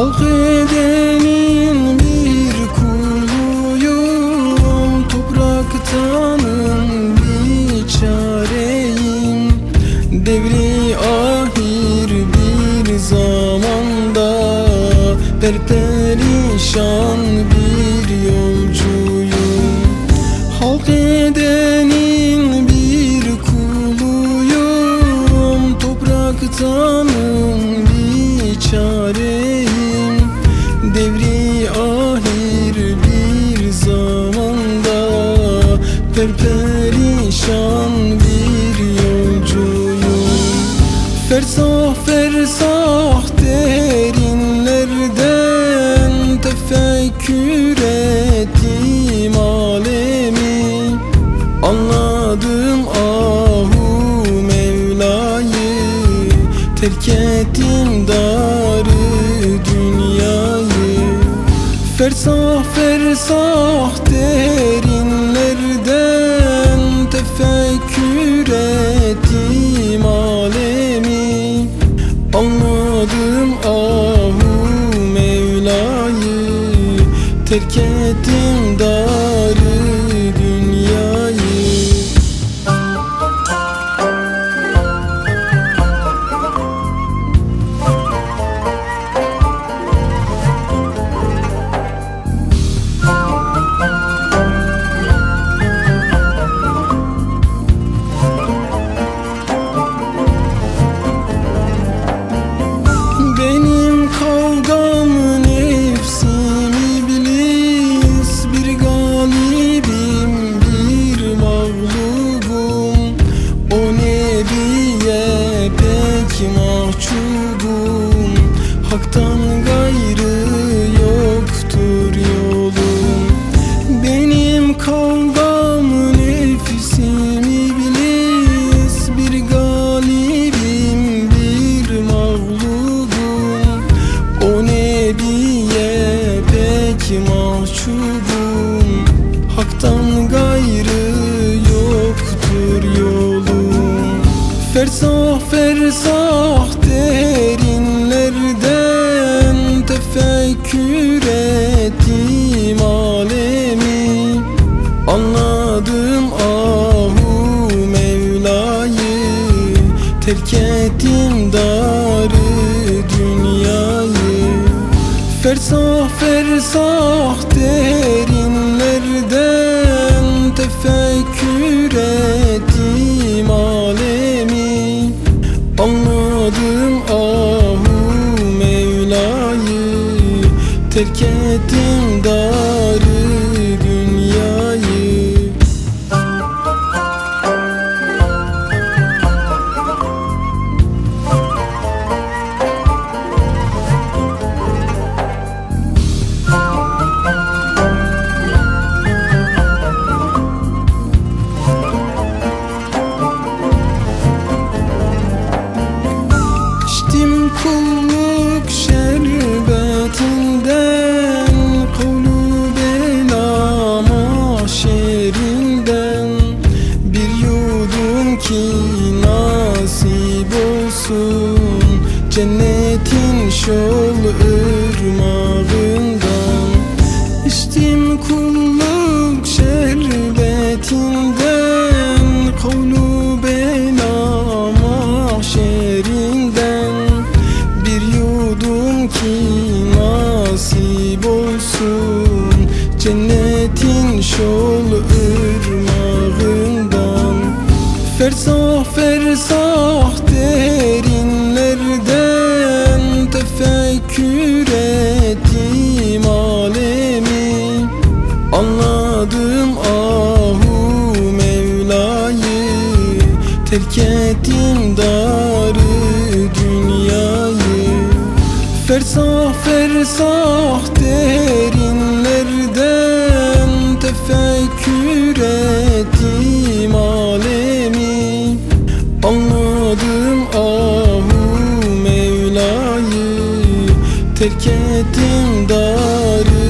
Halk bir kuluyum. Topraktanın bir çareyim. Devri ahir bir zamanda. Perperişan bir yolcuyum. Halk bir kuluyum. Topraktanın bir çareyim. Ettim alemi. Anladım ahu Mevla'yı. Terk ettim darı dünyayı. Fersah fersah derinlerden Terk ettim darı pek mahcubum Hak'tan gayrı Fersah derinlerden Tefekkür ettim alemi. Anladım ahu Mevla'yı Terk ettim darı dünyayı. Fersah fersah derinlerden Tefekkür ettim Anladım Kulluk şerbetinden Kavlu bela mahşerinden. Bir yudum ki nasip olsun Cennetin şol ırmağından. İçtim kulluk şerbetinden Kavlu Şol ırmağından. Fersah fersah derinlerden Tefekkür ettim alemi. Anladım ahu Mevla'yı Terk ettim darı dünyayı. Fersah fersah derinlerden Terk ettim darı